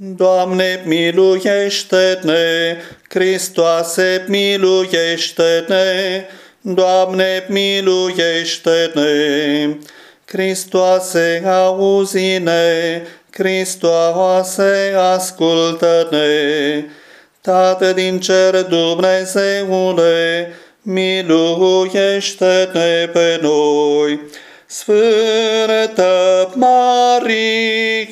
Doamne, miluiește-ne! Hristoase, miluiește-ne! Doamne, miluiește-ne! Hristoase, auzi-ne! Hristoase, ascultă-ne! Tată din cer, Dumnezeule, miluiește-ne pe noi! Sfântă Marie,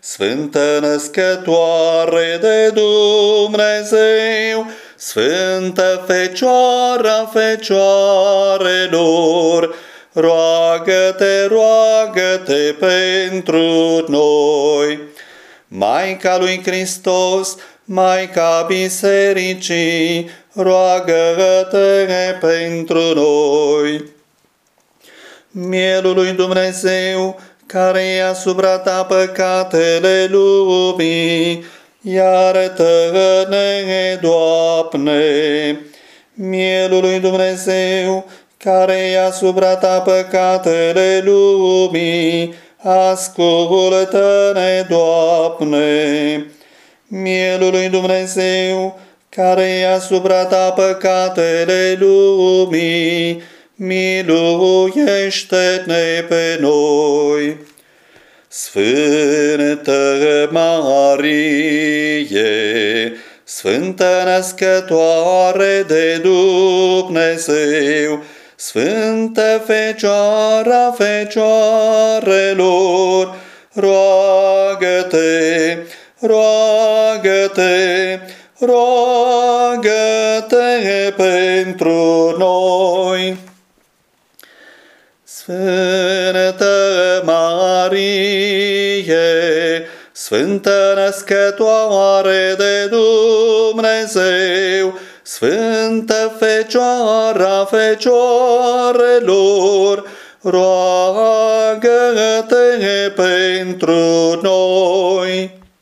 Sfântă născătoare de Dumnezeu, Sfântă Fecioara Fecioarelor, roagă-te, roagă-te pentru noi. Maica lui Hristos, Maica Bisericii, roagă-te pentru noi. Mielul lui Dumnezeu, care i-a asupra ta păcatele lumii, iartă-ne, Doamne. Mielul lui Dumnezeu, care i-a asupra ta păcatele lumii, ascultă-ne, Doamne. Mielul lui Dumnezeu, care i-a asupra ta păcatele lumii, miluiește-ne pe noi. Sfântă Marie, Sfântă născătoare de Dumnezeu, Sfântă Fecioara Fecioarelor, roagă-te, roagă-te, roagă-te pentru noi. Sfântă Marie, Sfântă născătoare de Dumnezeu, Sfântă Fecioara Fecioarelor, roagă-te pentru noi.